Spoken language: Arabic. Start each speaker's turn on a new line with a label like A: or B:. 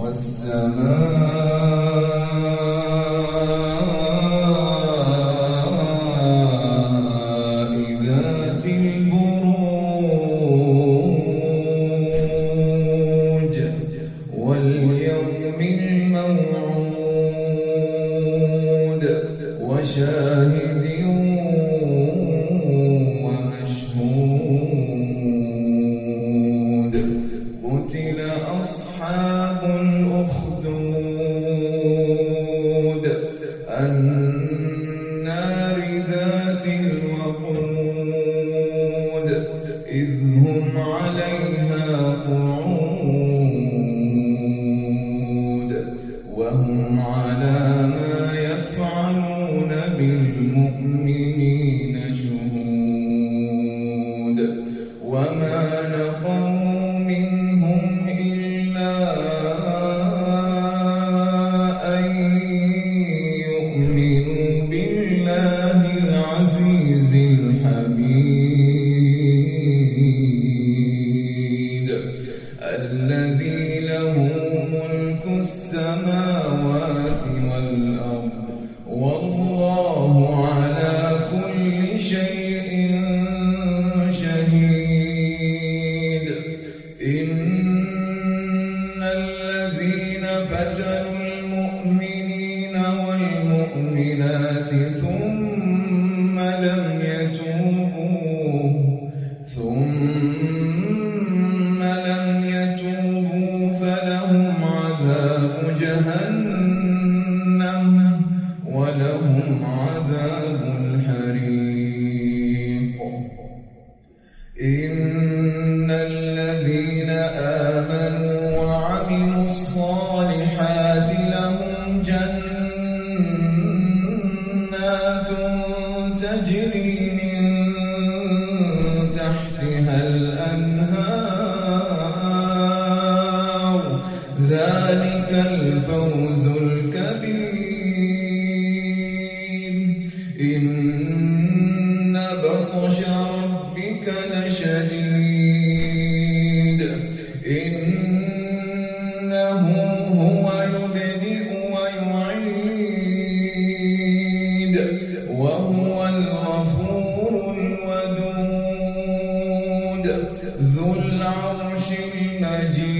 A: والسماء ذات البروج واليوم الموعود وشاهد ومشهود قتل أصحاب المؤمنات ثم لم يتوبوا ثم لم يتوبوا فلهم عذاب جهنم ولهم عذاب الحريق. إن الذين آمنوا وعملوا الصالحات ذلك الفوز الكبير. إن بطش ربك لشديد. إنه هو يبدئ ويعيد. وهو الغفور الودود. ذو العرش المجيد.